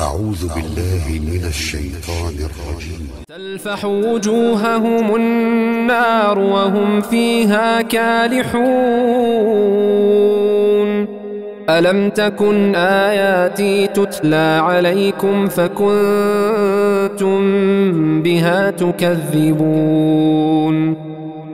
أعوذ بالله من الشيطان الرجيم. تلفح وجوههم النار وهم فيها كالحون. ألم تكن آياتي تتلى عليكم فكنتم بها تكذبون؟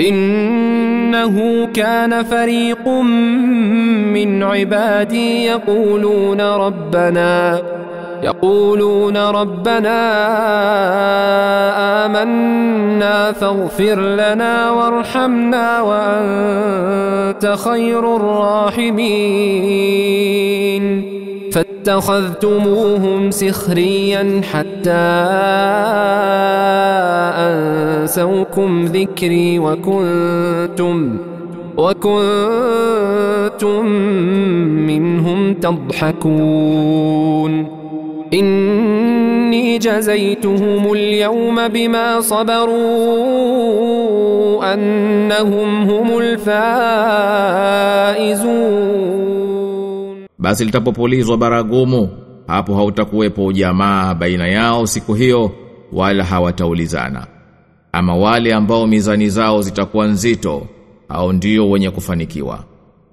إنه كان فريق من عبادي يقولون ربنا يقولون ربنا آمنا فاغفر لنا وارحمنا وأنت خير الراحمين. فاتخذتموهم سخريا حتى أنسوكم ذكري وكنتم وكنتم منهم تضحكون. إني جزيتهم اليوم بما صبروا أنهم هم الفائزون. Basi litapopulizwa baragumu hapo hautakuwepo ujamaa baina yao siku hiyo wala hawataulizana. Ama wale ambao mizani zao zitakuwa nzito au ndio wenye kufanikiwa.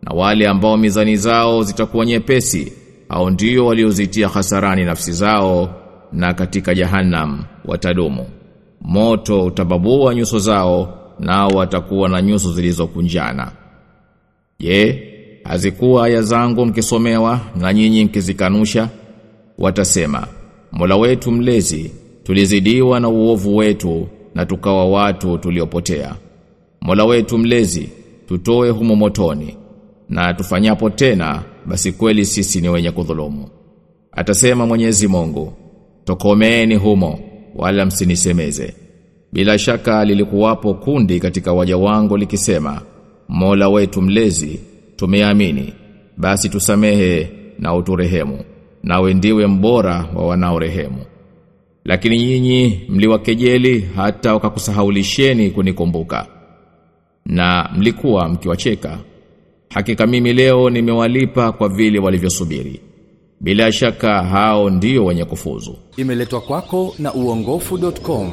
Na wale ambao mizani zao zitakuwa nyepesi au ndio waliozitia hasarani nafsi zao na katika jahannam watadumu. Moto utababua nyuso zao nao watakuwa na nyuso zilizokunjana. Je hazikuwa aya zangu mkisomewa na nyinyi mkizikanusha watasema Mola wetu mlezi tulizidiwa na uovu wetu na tukawa watu tuliopotea. Mola wetu mlezi tutoe humo motoni na tufanyapo tena basi kweli sisi ni wenye kudhulumu. Atasema Mwenyezi Mungu tokomeeni humo wala msinisemeze. Bila shaka lilikuwapo kundi katika waja wangu likisema Mola wetu mlezi tumeamini. Basi tusamehe na uturehemu nawe ndiwe mbora wa wanaorehemu. Lakini nyinyi mliwakejeli hata wakakusahaulisheni kunikumbuka. Na mlikuwa mkiwacheka. Hakika mimi leo nimewalipa kwa vile walivyosubiri. Bila shaka hao ndio wenye kufuzu. Imeletwa kwako na uongofu.com